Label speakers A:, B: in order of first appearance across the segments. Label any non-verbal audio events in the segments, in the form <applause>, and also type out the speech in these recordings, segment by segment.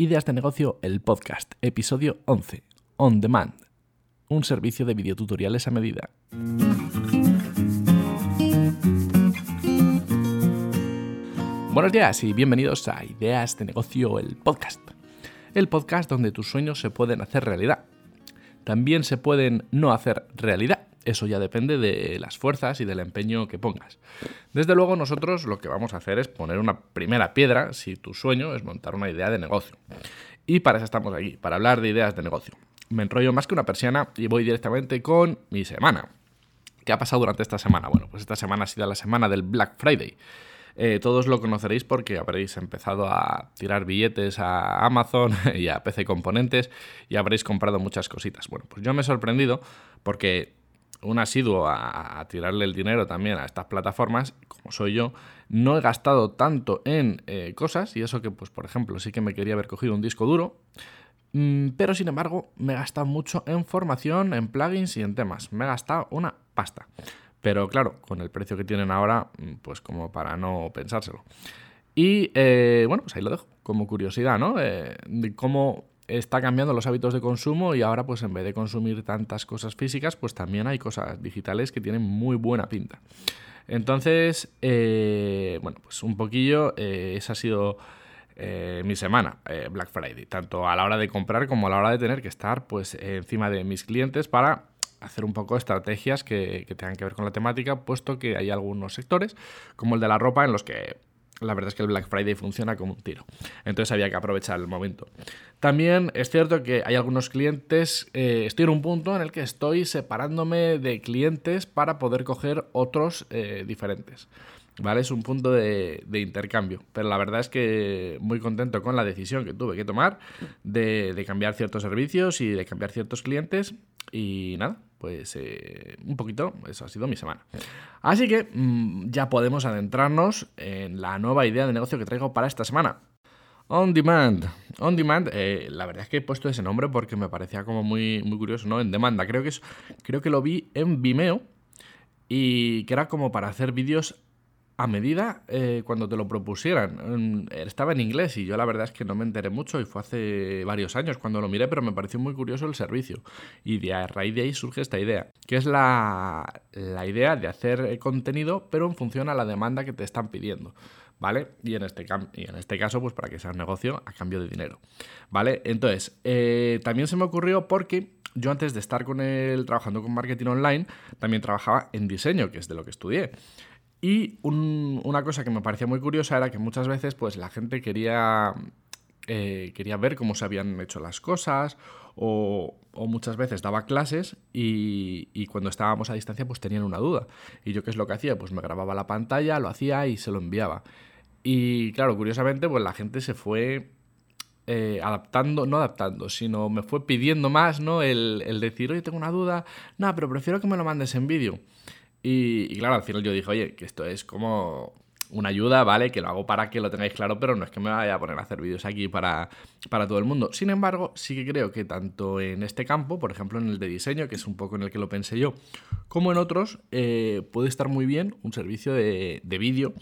A: Ideas de negocio, el podcast, episodio 11, On Demand, un servicio de videotutoriales a medida. Buenos días y bienvenidos a Ideas de negocio, el podcast. El podcast donde tus sueños se pueden hacer realidad. También se pueden no hacer realidad eso ya depende de las fuerzas y del empeño que pongas. Desde luego nosotros lo que vamos a hacer es poner una primera piedra si tu sueño es montar una idea de negocio. Y para eso estamos aquí, para hablar de ideas de negocio. Me enrollo más que una persiana y voy directamente con mi semana. ¿Qué ha pasado durante esta semana? Bueno, pues esta semana ha sido la semana del Black Friday. Eh, todos lo conoceréis porque habréis empezado a tirar billetes a Amazon <laughs> y a PC Componentes y habréis comprado muchas cositas. Bueno, pues yo me he sorprendido porque un asiduo a, tirarle el dinero también a estas plataformas, como soy yo, no he gastado tanto en eh, cosas, y eso que, pues, por ejemplo, sí que me quería haber cogido un disco duro, mm, pero sin embargo me he gastado mucho en formación, en plugins y en temas. Me he gastado una pasta. Pero claro, con el precio que tienen ahora, mm, pues como para no pensárselo. Y eh, bueno, pues ahí lo dejo, como curiosidad, ¿no? Eh, de cómo está cambiando los hábitos de consumo y ahora pues en vez de consumir tantas cosas físicas, pues también hay cosas digitales que tienen muy buena pinta. Entonces, eh, bueno, pues un poquillo, eh, esa ha sido eh, mi semana, Black Friday, tanto a la hora de comprar como a la hora de tener que estar pues encima de mis clientes para hacer un poco estrategias que, que tengan que ver con la temática, puesto que hay algunos sectores, como el de la ropa, en los que la verdad es que el Black Friday funciona como un tiro. Entonces había que aprovechar el momento. También es cierto que hay algunos clientes, eh, estoy en un punto en el que estoy separándome de clientes para poder coger otros eh, diferentes. ¿Vale? Es un punto de, intercambio. Pero la verdad es que muy contento con la decisión que tuve que tomar de, de cambiar ciertos servicios y de cambiar ciertos clientes. Y nada, pues eh, un poquito, eso ha sido mi semana. Así que mm, ya podemos adentrarnos en la nueva idea de negocio que traigo para esta semana. On Demand. On Demand, eh, la verdad es que he puesto ese nombre porque me parecía como muy, muy curioso, ¿no? En demanda. Creo que, es, creo que lo vi en Vimeo y que era como para hacer vídeos a medida eh, cuando te lo propusieran. Mm, estaba en inglés y yo la verdad es que no me enteré mucho y fue hace varios años cuando lo miré, pero me pareció muy curioso el servicio. Y de a raíz de ahí surge esta idea, que es la, la idea de hacer contenido, pero en función a la demanda que te están pidiendo. ¿Vale? Y en, este y en este caso, pues para que sea un negocio a cambio de dinero. ¿Vale? Entonces, eh, también se me ocurrió porque yo antes de estar con él trabajando con marketing online, también trabajaba en diseño, que es de lo que estudié. Y una cosa que me parecía muy curiosa era que muchas veces pues, la gente quería, eh, quería ver cómo se habían hecho las cosas o, muchas veces daba clases y, cuando estábamos a distancia pues tenían una duda. Y yo qué es lo que hacía? Pues me grababa la pantalla, lo hacía y se lo enviaba. Y claro, curiosamente pues la gente se fue eh, adaptando, no adaptando, sino me fue pidiendo más, ¿no? El, el decir, oye, tengo una duda, no, pero prefiero que me lo mandes en vídeo. Y, claro, al final yo dije, oye, que esto es como una ayuda, ¿vale? Que lo hago para que lo tengáis claro, pero no es que me vaya a poner a hacer vídeos aquí para, para todo el mundo. Sin embargo, sí que creo que tanto en este campo, por ejemplo en el de diseño, que es un poco en el que lo pensé yo, como en otros, eh, puede estar muy bien un servicio de, de vídeo.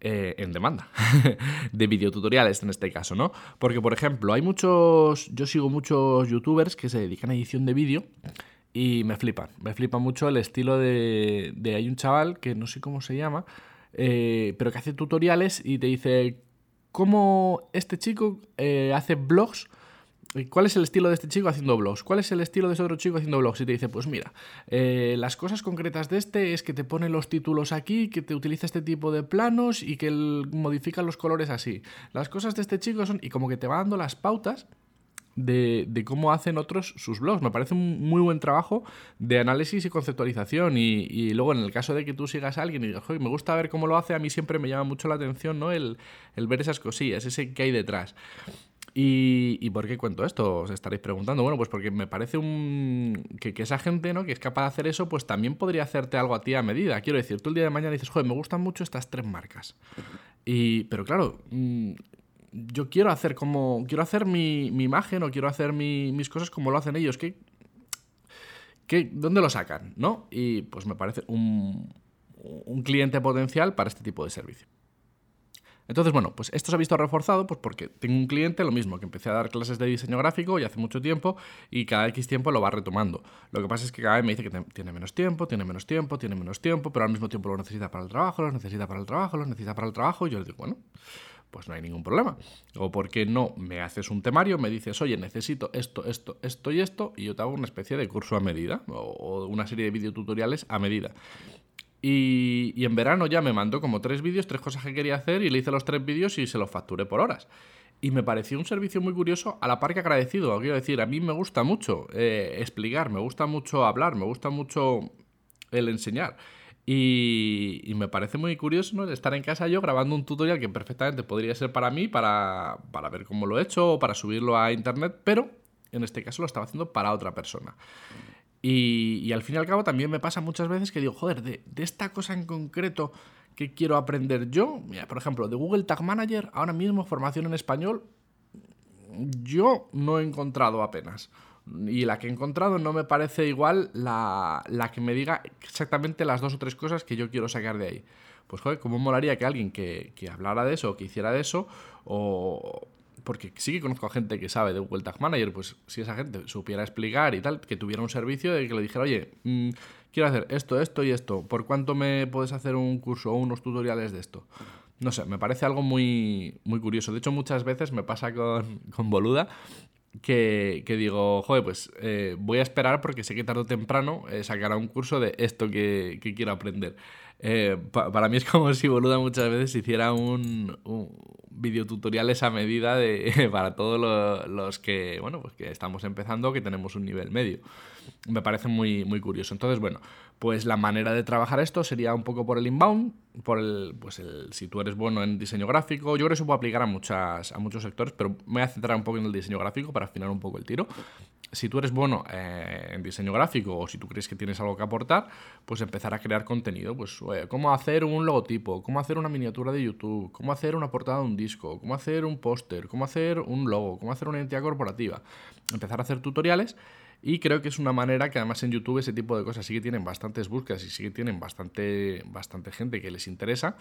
A: Eh, en demanda, <laughs> de videotutoriales en este caso, ¿no? Porque, por ejemplo, hay muchos, yo sigo muchos youtubers que se dedican a edición de vídeo y me flipan, me flipa mucho el estilo de, de hay un chaval que no sé cómo se llama, eh, pero que hace tutoriales y te dice cómo este chico eh, hace blogs. ¿Cuál es el estilo de este chico haciendo blogs? ¿Cuál es el estilo de ese otro chico haciendo blogs? Y te dice, pues mira, eh, las cosas concretas de este es que te pone los títulos aquí, que te utiliza este tipo de planos y que modifica los colores así. Las cosas de este chico son, y como que te va dando las pautas de, cómo hacen otros sus blogs. Me parece un muy buen trabajo de análisis y conceptualización. Y, luego, en el caso de que tú sigas a alguien y digas, me gusta ver cómo lo hace, a mí siempre me llama mucho la atención ¿no? el, ver esas cosillas, ese que hay detrás. ¿Y, por qué cuento esto? Os estaréis preguntando. Bueno, pues porque me parece un... que, esa gente ¿no? que es capaz de hacer eso, pues también podría hacerte algo a ti a medida. Quiero decir, tú el día de mañana dices, joder, me gustan mucho estas tres marcas. Y, pero claro, mm, yo quiero hacer como. Quiero hacer mi, imagen o quiero hacer mis cosas como lo hacen ellos. ¿Qué, qué, ¿Dónde lo sacan? ¿No? Y pues me parece un, un cliente potencial para este tipo de servicio. Entonces, bueno, pues esto se ha visto reforzado pues porque tengo un cliente, lo mismo, que empecé a dar clases de diseño gráfico y hace mucho tiempo y cada X tiempo lo va retomando. Lo que pasa es que cada vez me dice que tiene menos tiempo, tiene menos tiempo, tiene menos tiempo, pero al mismo tiempo lo necesita para el trabajo, lo necesita para el trabajo, lo necesita para el trabajo y yo le digo, bueno, pues no hay ningún problema. O por qué no me haces un temario, me dices, oye, necesito esto, esto, esto y esto, y yo te hago una especie de curso a medida o, una serie de videotutoriales a medida. Y, en verano ya me mandó como tres vídeos, tres cosas que quería hacer y le hice los tres vídeos y se los facturé por horas. Y me pareció un servicio muy curioso, a la par que agradecido. Quiero decir, a mí me gusta mucho eh, explicar, me gusta mucho hablar, me gusta mucho el enseñar. Y, me parece muy curioso ¿no? estar en casa yo grabando un tutorial que perfectamente podría ser para mí, para, para ver cómo lo he hecho o para subirlo a internet, pero en este caso lo estaba haciendo para otra persona. Y, al fin y al cabo también me pasa muchas veces que digo, joder, de, esta cosa en concreto que quiero aprender yo, mira, por ejemplo, de Google Tag Manager, ahora mismo formación en español, yo no he encontrado apenas. Y la que he encontrado no me parece igual la, la que me diga exactamente las dos o tres cosas que yo quiero sacar de ahí. Pues joder, ¿cómo molaría que alguien que, que hablara de eso, o que hiciera de eso, o, porque sí que conozco a gente que sabe de Google Tag Manager, pues si esa gente supiera explicar y tal, que tuviera un servicio de que le dijera, oye, mm, quiero hacer esto, esto y esto, ¿por cuánto me puedes hacer un curso o unos tutoriales de esto? No sé, me parece algo muy, muy curioso. De hecho, muchas veces me pasa con, con Boluda que, digo, joder, pues eh, voy a esperar porque sé que tarde o temprano eh, sacará un curso de esto que, quiero aprender. Eh, para mí es como si Boluda muchas veces hiciera un, un videotutoriales a medida de, <laughs> para todos los, que, bueno, pues que estamos empezando, que tenemos un nivel medio. Me parece muy, muy curioso. Entonces, bueno, pues la manera de trabajar esto sería un poco por el inbound, por el, pues el, si tú eres bueno en diseño gráfico, yo creo que eso puede aplicar a, muchas, a muchos sectores, pero me voy a centrar un poco en el diseño gráfico para afinar un poco el tiro. Si tú eres bueno eh, en diseño gráfico o si tú crees que tienes algo que aportar, pues empezar a crear contenido. Pues, cómo hacer un logotipo, cómo hacer una miniatura de YouTube, cómo hacer una portada de un disco, cómo hacer un póster, cómo hacer un logo, cómo hacer una identidad corporativa. Empezar a hacer tutoriales y creo que es una manera que además en YouTube ese tipo de cosas sí que tienen bastantes búsquedas y sí que tienen bastante, bastante gente que les interesa.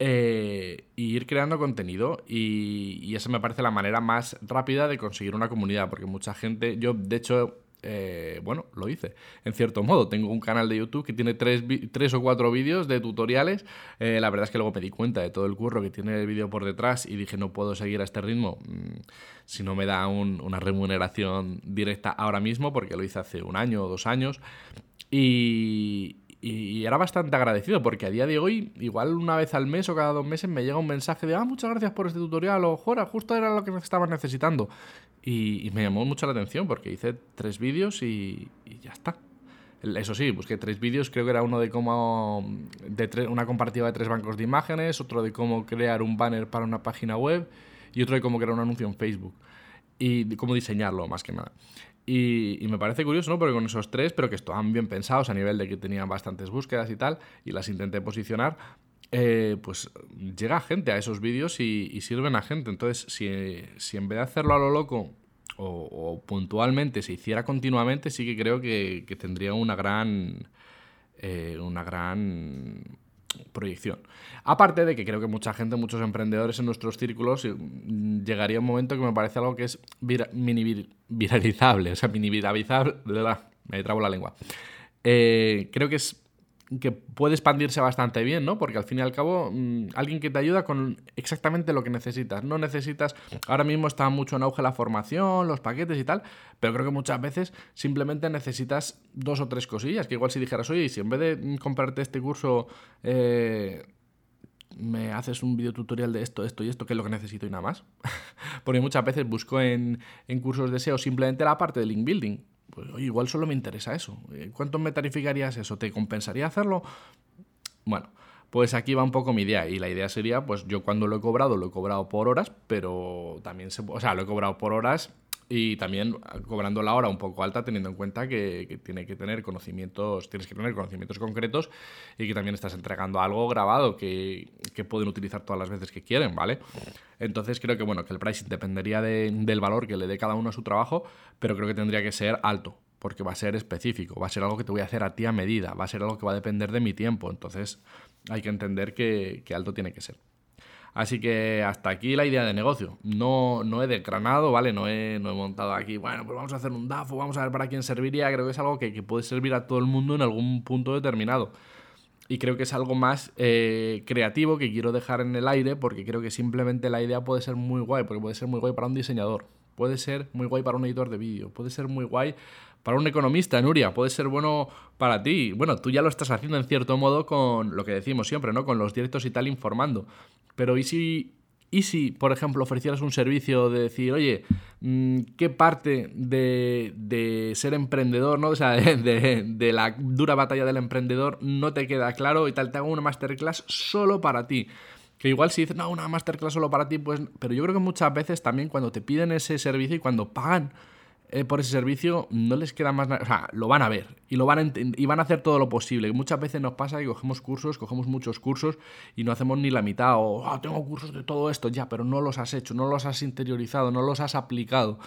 A: Eh, y ir creando contenido y, y, esa me parece la manera más rápida de conseguir una comunidad porque mucha gente, yo de hecho eh, bueno, lo hice, en cierto modo. Tengo un canal de YouTube que tiene tres, tres o cuatro vídeos de tutoriales. Eh, la verdad es que luego me di cuenta de todo el curro que tiene el vídeo por detrás y dije, no puedo seguir a este ritmo mm, si no me da una remuneración directa ahora mismo, porque lo hice hace un año o dos años. Y, y era bastante agradecido porque a día de hoy, igual una vez al mes o cada dos meses, me llega un mensaje de, ah, muchas gracias por este tutorial o, jora, justo era lo que estabas necesitando. Y, me llamó mucho la atención porque hice tres vídeos y, ya está. Eso sí, busqué tres vídeos, creo que era uno de cómo, de una comparativa de tres bancos de imágenes, otro de cómo crear un banner para una página web y otro de cómo crear un anuncio en Facebook y cómo diseñarlo más que nada. Y, me parece curioso, ¿no? Porque con esos tres, pero que estaban bien pensados a nivel de que tenían bastantes búsquedas y tal, y las intenté posicionar, eh, pues llega gente a esos vídeos y, sirven a gente. Entonces, si, si, en vez de hacerlo a lo loco o, puntualmente se hiciera continuamente, sí que creo que, tendría una gran, eh, una gran proyección. Aparte de que creo que mucha gente, muchos emprendedores en nuestros círculos, eh, llegaría un momento que me parece algo que es mini viralizable, o sea, mini viralizable, <laughs> me trabo la lengua. Eh, creo que es que puede expandirse bastante bien, ¿no? Porque al fin y al cabo, mm, alguien que te ayuda con exactamente lo que necesitas. No necesitas, ahora mismo está mucho en auge la formación, los paquetes y tal, pero creo que muchas veces simplemente necesitas dos o tres cosillas, que igual si dijeras, oye, si en vez de comprarte este curso, eh, me haces un video tutorial de esto, esto y esto, que es lo que necesito y nada más. <laughs> Porque muchas veces busco en, en cursos de SEO simplemente la parte de link building pues igual solo me interesa eso. Eh, ¿Cuánto me tarificarías eso? ¿Te compensaría hacerlo? Bueno, pues aquí va un poco mi idea. Y la idea sería, pues yo cuando lo he cobrado, lo he cobrado por horas, pero también se... O sea, lo he cobrado por horas y también cobrando la hora un poco alta teniendo en cuenta que, tiene que tener conocimientos, tienes que tener conocimientos concretos y que también estás entregando algo grabado que, pueden utilizar todas las veces que quieren, ¿vale? Entonces creo que bueno, que el pricing dependería del valor que le dé cada uno a su trabajo, pero creo que tendría que ser alto, porque va a ser específico, va a ser algo que te voy a hacer a ti a medida, va a ser algo que va a depender de mi tiempo, entonces hay que entender que alto tiene que ser. Así que hasta aquí la idea de negocio. No, no he desgranado, ¿vale? No he, no he montado aquí, bueno, pues vamos a hacer un DAFO, vamos a ver para quién serviría. Creo que es algo que, que puede servir a todo el mundo en algún punto determinado. Y creo que es algo más eh, creativo que quiero dejar en el aire porque creo que simplemente la idea puede ser muy guay, porque puede ser muy guay para un diseñador, puede ser muy guay para un editor de vídeo, puede ser muy guay para un economista, Nuria, puede ser bueno para ti. Bueno, tú ya lo estás haciendo en cierto modo con lo que decimos siempre, ¿no? Con los directos y tal informando. Pero ¿y si, y si por ejemplo, ofrecieras un servicio de decir, oye, mm, ¿qué parte de, ser emprendedor, ¿no? <laughs> O sea, de, de, la dura batalla del emprendedor no te queda claro y tal, te hago una masterclass solo para ti? Que igual si dices, no, una masterclass solo para ti, pues... Pero yo creo que muchas veces también cuando te piden ese servicio y cuando pagan eh, por ese servicio, no les queda más nada. O sea, lo van a ver y, lo van a y van a hacer todo lo posible. Muchas veces nos pasa que cogemos cursos, cogemos muchos cursos y no hacemos ni la mitad. O ah, tengo cursos de todo esto, ya, pero no los has hecho, no los has interiorizado, no los has aplicado.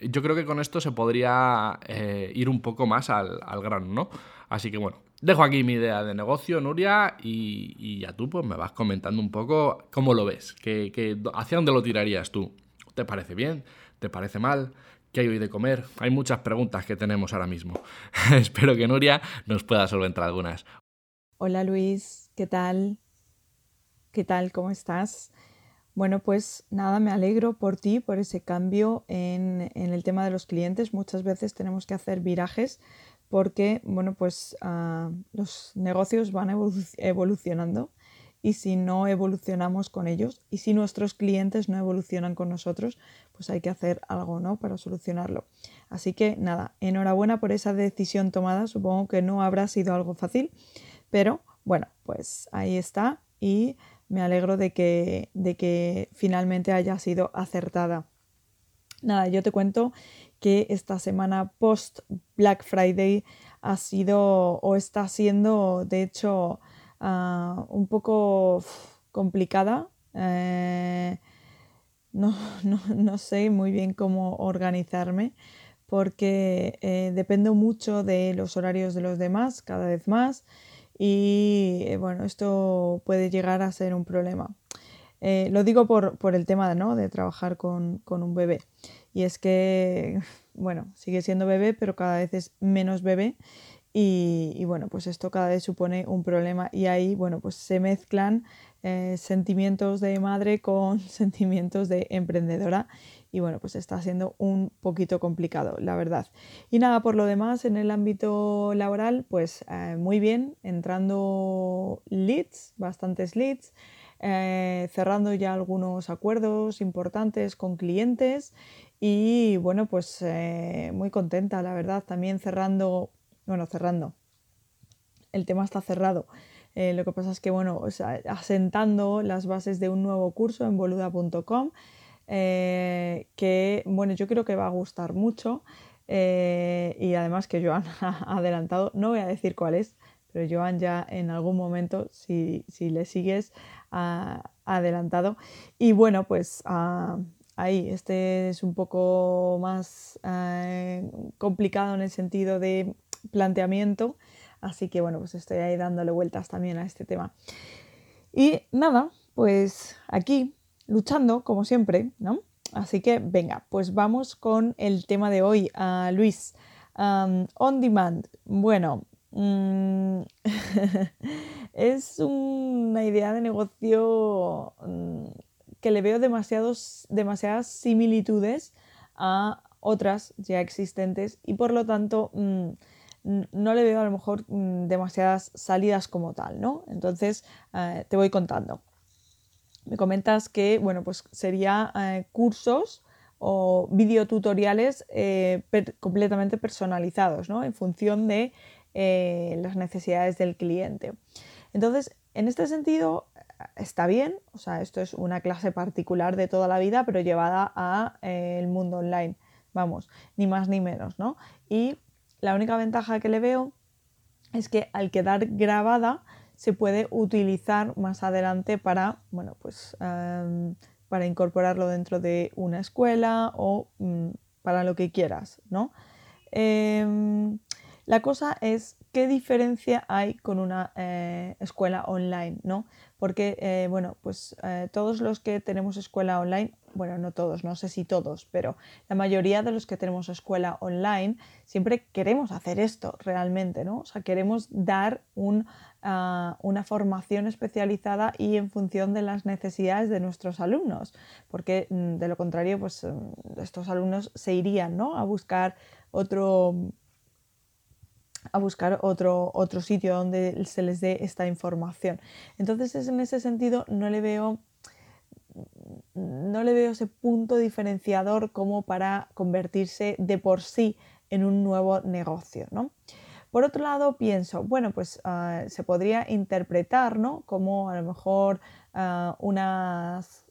A: Yo creo que con esto se podría eh, ir un poco más al, grano, ¿no? Así que bueno, dejo aquí mi idea de negocio, Nuria, y, y ya tú pues me vas comentando un poco cómo lo ves, que, hacia dónde lo tirarías tú. ¿Te parece bien? ¿Te parece mal? ¿Qué hay hoy de comer? Hay muchas preguntas que tenemos ahora mismo. <laughs> Espero que Nuria nos pueda solventar algunas.
B: Hola Luis, ¿qué tal? ¿Qué tal? ¿Cómo estás? Bueno, pues nada, me alegro por ti, por ese cambio en, el tema de los clientes. Muchas veces tenemos que hacer virajes porque, bueno, pues ah, los negocios van evolucionando y si no evolucionamos con ellos y si nuestros clientes no evolucionan con nosotros, pues hay que hacer algo, ¿no? Para solucionarlo. Así que nada, enhorabuena por esa decisión tomada. Supongo que no habrá sido algo fácil, pero bueno, pues ahí está y me alegro de que, de que finalmente haya sido acertada. Nada, yo te cuento que esta semana post Black Friday ha sido o está siendo, de hecho, Ah, un poco complicada. Eh, <laughs> no, sé muy bien cómo organizarme porque eh, dependo mucho de los horarios de los demás cada vez más y eh, bueno, esto puede llegar a ser un problema. lo digo por, el tema ¿no? de trabajar con, con, un bebé y es que, <laughs> bueno, sigue siendo bebé pero cada vez es menos bebé y, bueno, pues esto cada vez supone un problema y ahí, bueno, pues se mezclan eh, sentimientos de madre con <laughs> sentimientos de emprendedora y bueno, pues está siendo un poquito complicado, la verdad. Y nada, por lo demás, en el ámbito laboral, pues eh, muy bien, entrando leads, bastantes leads, eh, cerrando ya algunos acuerdos importantes con clientes y bueno, pues muy contenta, la verdad, también cerrando bueno, cerrando. El tema está cerrado. Eh, lo que pasa es que, bueno, asentando las bases de un nuevo curso en boluda.com, eh, que, bueno, yo creo que va a gustar mucho. Eh, y además que Joan <laughs> ha adelantado, no voy a decir cuál es, pero Joan ya en algún momento, si, le sigues, ha adelantado. Y bueno, pues ah, ahí, este es un poco más complicado en el sentido de planteamiento. Así que bueno, pues estoy ahí dándole vueltas también a este tema. Y nada, pues aquí luchando como siempre, ¿no? Así que venga, pues vamos con el tema de hoy. a Luis, on demand. Bueno, mm, <laughs> es una idea de negocio mm, que le veo demasiados, demasiadas similitudes a otras ya existentes y por lo tanto mm, no le veo a lo mejor mm, demasiadas salidas como tal, ¿no? Entonces, eh, te voy contando. Me comentas que, bueno, pues sería eh, cursos o videotutoriales eh, completamente personalizados, ¿no? En función de las necesidades del cliente. Entonces, en este sentido, está bien, o sea, esto es una clase particular de toda la vida, pero llevada al mundo online, vamos, ni más ni menos, ¿no? Y la única ventaja que le veo es que al quedar grabada se puede utilizar más adelante para, bueno, pues em, para incorporarlo dentro de una escuela o mm, para lo que quieras, ¿no? Em, La cosa es qué diferencia hay con una eh, escuela online, ¿no? Porque, eh, bueno, pues eh, todos los que tenemos escuela online, bueno, no todos, no sé si todos, pero la mayoría de los que tenemos escuela online siempre queremos hacer esto realmente, ¿no? O sea, queremos dar un, ah, una formación especializada y en función de las necesidades de nuestros alumnos, porque mm, de lo contrario, pues mm, estos alumnos se irían, ¿no? A buscar otro a buscar otro, otro sitio donde se les dé esta información. Entonces, en ese sentido, no le veo no le veo ese punto diferenciador como para convertirse de por sí en un nuevo negocio. ¿no? Por otro lado, pienso, bueno, pues ah, se podría interpretar ¿no? como a lo mejor ah, unas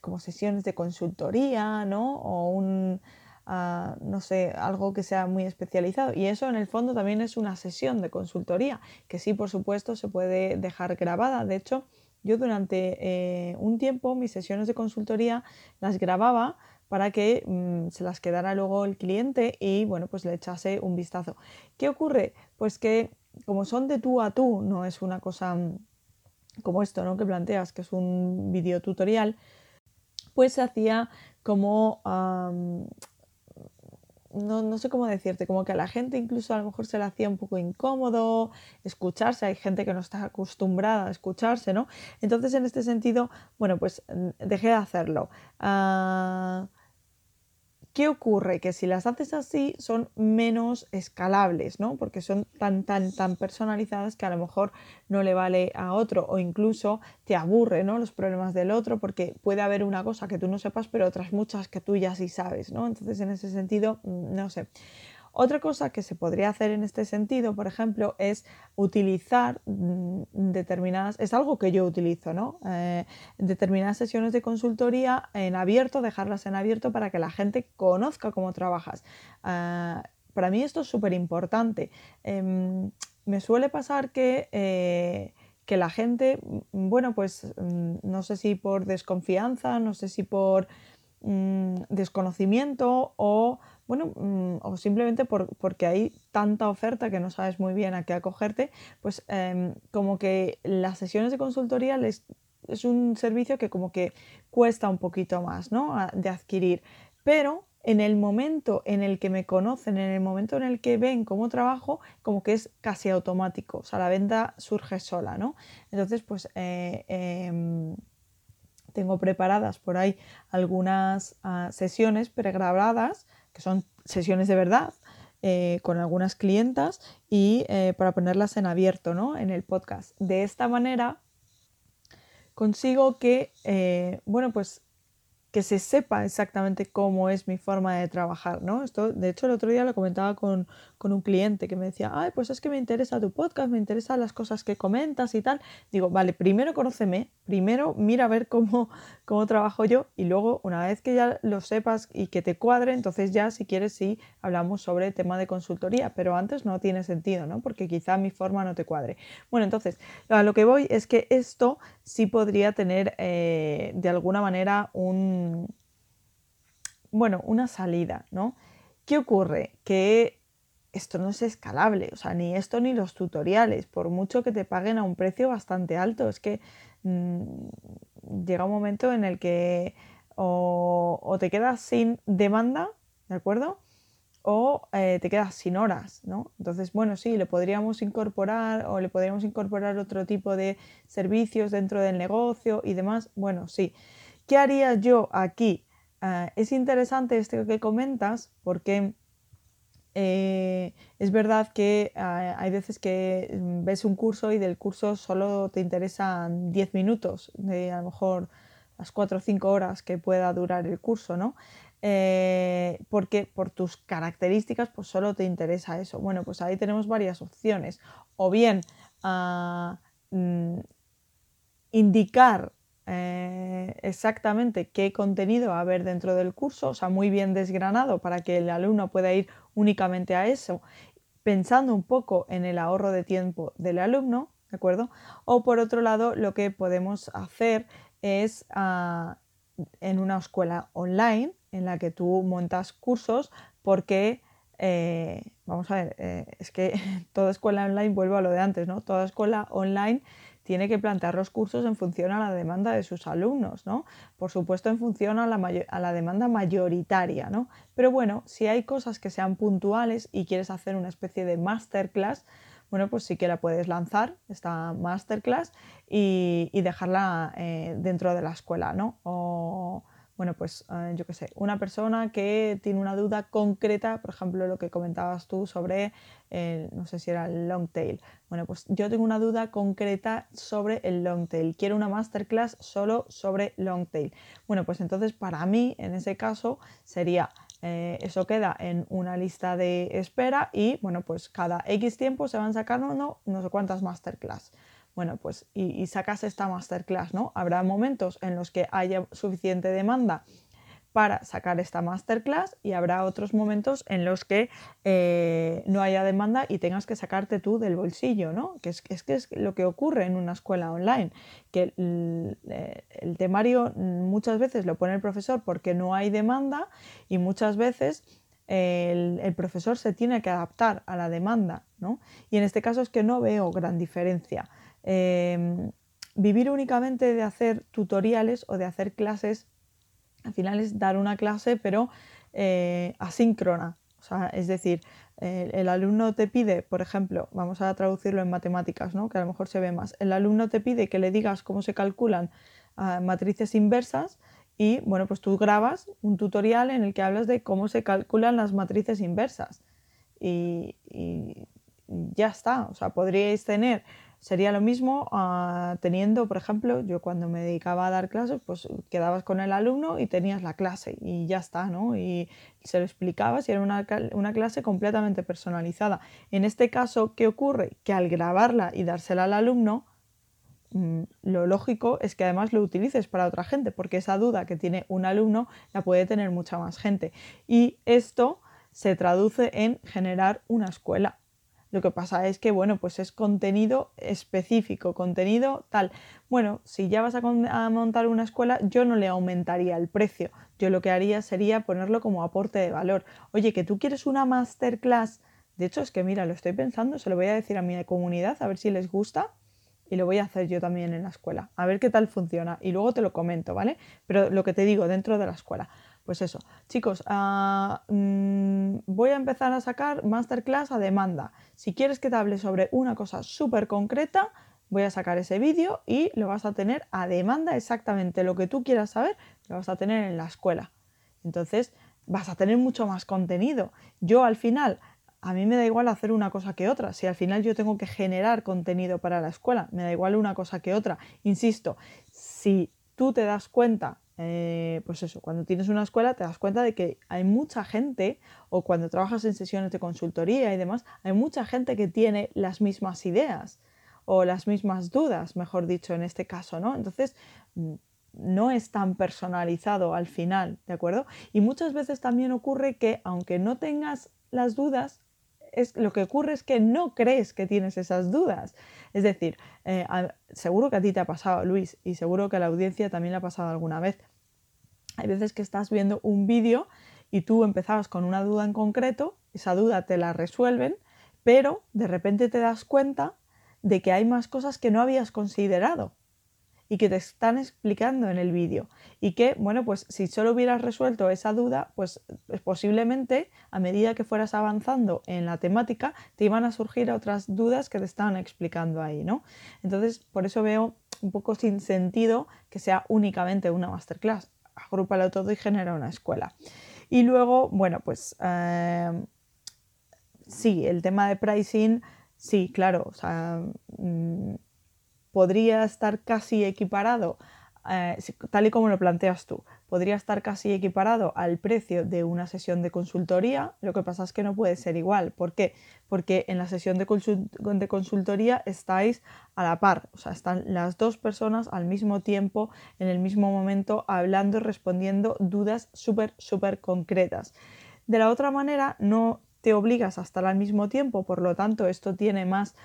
B: como sesiones de consultoría ¿no? o un, no sé, algo que sea muy especializado. Y eso en el fondo también es una sesión de consultoría, que sí, por supuesto, se puede dejar grabada. De hecho, yo durante eh, un tiempo mis sesiones de consultoría las grababa para que mm, se las quedara luego el cliente y bueno, pues le echase un vistazo. ¿Qué ocurre? Pues que como son de tú a tú, no es una cosa mm, como esto, ¿no? Que planteas, que es un video tutorial, pues se hacía como no, sé cómo decirte, como que a la gente incluso a lo mejor se le hacía un poco incómodo escucharse, hay gente que no está acostumbrada a escucharse, ¿no? Entonces en este sentido, bueno, pues mm, dejé de hacerlo. Ah, ¿Qué ocurre? Que si las haces así son menos escalables, ¿no? Porque son tan, tan, tan personalizadas que a lo mejor no le vale a otro o incluso te aburre, ¿no? Los problemas del otro porque puede haber una cosa que tú no sepas, pero otras muchas que tú ya sí sabes, ¿no? Entonces, en ese sentido, mm, no sé. Otra cosa que se podría hacer en este sentido, por ejemplo, es utilizar mm, determinadas, es algo que yo utilizo, ¿no? Eh, determinadas sesiones de consultoría en abierto, dejarlas en abierto para que la gente conozca cómo trabajas. Ah, para mí esto es súper importante. Em, me suele pasar que... Eh, que la gente, mm, bueno, pues mm, no sé si por desconfianza, no sé si por desconocimiento o bueno, mm, o simplemente porque hay tanta oferta que no sabes muy bien a qué acogerte, pues em, como que las sesiones de consultoría les, es un servicio que como que cuesta un poquito más, ¿no? de adquirir. Pero en el momento en el que me conocen, en el momento en el que ven cómo trabajo, como que es casi automático, o sea, la venta surge sola, ¿no? Entonces, pues eh, em, tengo preparadas por ahí algunas ah, sesiones pregrabadas que son sesiones de verdad, eh, con algunas clientas y eh, para ponerlas en abierto ¿no? en el podcast. De esta manera consigo que, eh, bueno, pues que se sepa exactamente cómo es mi forma de trabajar, ¿no? Esto, de hecho, el otro día lo comentaba con, un cliente que me decía, ay, pues es que me interesa tu podcast, me interesan las cosas que comentas y tal. Digo, vale, primero conóceme, primero mira a ver cómo, cómo trabajo yo y luego, una vez que ya lo sepas y que te cuadre, entonces ya, si quieres, sí, hablamos sobre tema de consultoría, pero antes no tiene sentido, ¿no? Porque quizá mi forma no te cuadre. Bueno, entonces, a lo que voy es que esto sí podría tener, eh, de alguna manera, un bueno, una salida, ¿no? ¿Qué ocurre? Que esto no es escalable, o sea, ni esto ni los tutoriales, por mucho que te paguen a un precio bastante alto, es que mm, llega un momento en el que o, te quedas sin demanda, ¿de acuerdo? O eh, te quedas sin horas, ¿no? Entonces, bueno, sí, le podríamos incorporar o le podríamos incorporar otro tipo de servicios dentro del negocio y demás, bueno, sí. ¿Qué haría yo aquí? Ah, es interesante esto que comentas porque eh, es verdad que ah, hay veces que mm, ves un curso y del curso solo te interesan 10 minutos, de a lo mejor las 4 o 5 horas que pueda durar el curso, ¿no? Eh, porque por tus características pues solo te interesa eso. Bueno, pues ahí tenemos varias opciones. O bien mm, indicar eh, exactamente qué contenido va a haber dentro del curso, o sea, muy bien desgranado para que el alumno pueda ir únicamente a eso, pensando un poco en el ahorro de tiempo del alumno, ¿de acuerdo? O por otro lado, lo que podemos hacer es ah, en una escuela online en la que tú montas cursos porque eh, vamos a ver, eh, es que <laughs> toda escuela online, vuelvo a lo de antes, ¿no? Toda escuela online tiene que plantear los cursos en función a la demanda de sus alumnos, ¿no? Por supuesto, en función a la, a la, demanda mayoritaria, ¿no? Pero bueno, si hay cosas que sean puntuales y quieres hacer una especie de masterclass, bueno, pues sí que la puedes lanzar, esta masterclass, y, dejarla eh, dentro de la escuela, ¿no? Bueno, pues eh, yo qué sé, una persona que tiene una duda concreta, por ejemplo, lo que comentabas tú sobre, no sé si era el long tail. Bueno, pues yo tengo una duda concreta sobre el long tail. Quiero una masterclass solo sobre long tail. Bueno, pues entonces para mí, en ese caso, sería eh, eso queda en una lista de espera y bueno, pues cada X tiempo se van sacando no, no sé cuántas masterclass. Bueno, pues y, sacas esta masterclass, ¿no? Habrá momentos en los que haya suficiente demanda para sacar esta masterclass y habrá otros momentos en los que eh, no haya demanda y tengas que sacarte tú del bolsillo, ¿no? Que es, es lo que ocurre en una escuela online, que el, eh, el, temario muchas veces lo pone el profesor porque no hay demanda y muchas veces el, el, profesor se tiene que adaptar a la demanda, ¿no? Y en este caso es que no veo gran diferencia. Em, vivir únicamente de hacer tutoriales o de hacer clases, al final es dar una clase pero eh, asíncrona. es decir, el alumno te pide, por ejemplo, vamos a traducirlo en matemáticas, ¿no? que a lo mejor se ve más, el alumno te pide que le digas cómo se calculan ah, matrices inversas y bueno, pues tú grabas un tutorial en el que hablas de cómo se calculan las matrices inversas. Y, y ya está, o sea, podríais tener Sería lo mismo ah, teniendo, por ejemplo, yo cuando me dedicaba a dar clases, pues quedabas con el alumno y tenías la clase y ya está, ¿no? Y se lo explicabas y era una, una clase completamente personalizada. En este caso, ¿qué ocurre? Que al grabarla y dársela al alumno, mm, lo lógico es que además lo utilices para otra gente, porque esa duda que tiene un alumno la puede tener mucha más gente. Y esto se traduce en generar una escuela. Lo que pasa es que, bueno, pues es contenido específico, contenido tal. Bueno, si ya vas a, montar una escuela, yo no le aumentaría el precio. Yo lo que haría sería ponerlo como aporte de valor. Oye, que tú quieres una masterclass. De hecho, es que mira, lo estoy pensando, se lo voy a decir a mi comunidad, a ver si les gusta y lo voy a hacer yo también en la escuela, a ver qué tal funciona y luego te lo comento, ¿vale? Pero lo que te digo, dentro de la escuela. Pues eso, chicos, ah, mm, voy a empezar a sacar masterclass a demanda. Si quieres que te hable sobre una cosa súper concreta, voy a sacar ese vídeo y lo vas a tener a demanda exactamente lo que tú quieras saber, lo vas a tener en la escuela. Entonces, vas a tener mucho más contenido. Yo al final, a mí me da igual hacer una cosa que otra. Si al final yo tengo que generar contenido para la escuela, me da igual una cosa que otra. Insisto, si tú te das cuenta eh, pues eso, cuando tienes una escuela te das cuenta de que hay mucha gente, o cuando trabajas en sesiones de consultoría y demás, hay mucha gente que tiene las mismas ideas o las mismas dudas, mejor dicho, en este caso, ¿no? Entonces, mm, no es tan personalizado al final, ¿de acuerdo? Y muchas veces también ocurre que aunque no tengas las dudas, es, lo que ocurre es que no crees que tienes esas dudas. Es decir, eh, seguro que a ti te ha pasado, Luis, y seguro que a la audiencia también le ha pasado alguna vez. Hay veces que estás viendo un vídeo y tú empezabas con una duda en concreto, esa duda te la resuelven, pero de repente te das cuenta de que hay más cosas que no habías considerado y que te están explicando en el vídeo. Y que, bueno, pues si solo hubieras resuelto esa duda, pues posiblemente a medida que fueras avanzando en la temática, te iban a surgir otras dudas que te estaban explicando ahí, ¿no? Entonces, por eso veo un poco sin sentido que sea únicamente una masterclass. Agrúpalo todo y genera una escuela. Y luego, bueno, pues eh, sí, el tema de pricing, sí, claro, o sea, mm, podría estar casi equiparado, eh, tal y como lo planteas tú, podría estar casi equiparado al precio de una sesión de consultoría, lo que pasa es que no puede ser igual. ¿Por qué? Porque en la sesión de, de consultoría estáis a la par, o sea, están las dos personas al mismo tiempo, en el mismo momento, hablando y respondiendo dudas súper, súper concretas. De la otra manera, no te obligas a estar al mismo tiempo, por lo tanto, esto tiene más...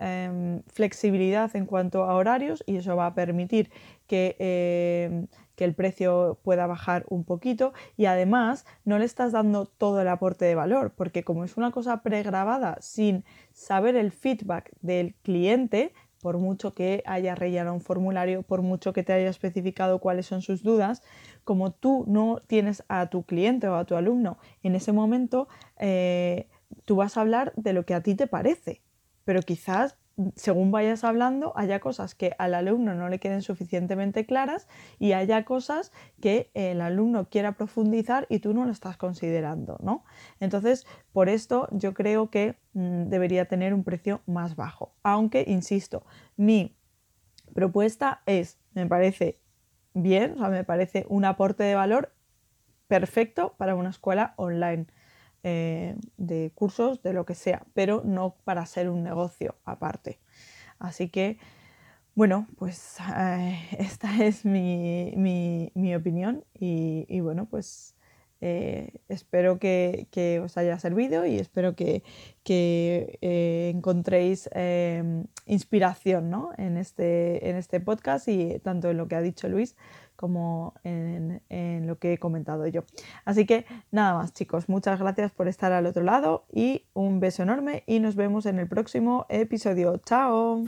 B: Em, flexibilidad en cuanto a horarios y eso va a permitir que, em, que el precio pueda bajar un poquito y además no le estás dando todo el aporte de valor, porque como es una cosa pregrabada sin saber el feedback del cliente, por mucho que haya rellenado un formulario, por mucho que te haya especificado cuáles son sus dudas, como tú no tienes a tu cliente o a tu alumno en ese momento, eh, tú vas a hablar de lo que a ti te parece, pero quizás según vayas hablando, haya cosas que al alumno no le queden suficientemente claras y haya cosas que el alumno quiera profundizar y tú no lo estás considerando, ¿no? Entonces, por esto yo creo que mm, debería tener un precio más bajo. Aunque, insisto, mi propuesta es, me parece bien, o sea, me parece un aporte de valor perfecto para una escuela online. Eh, de cursos, de lo que sea, pero no para ser un negocio aparte. Así que, bueno, pues eh, <laughs> esta es mi, opinión y, bueno, pues eh, espero que, os haya servido y espero que, encontréis inspiración en, este, en este podcast y tanto en lo que ha dicho Luis como en, lo que he comentado yo. Así que nada más chicos, muchas gracias por estar al otro lado y un beso enorme y nos vemos en el próximo episodio. ¡Chao!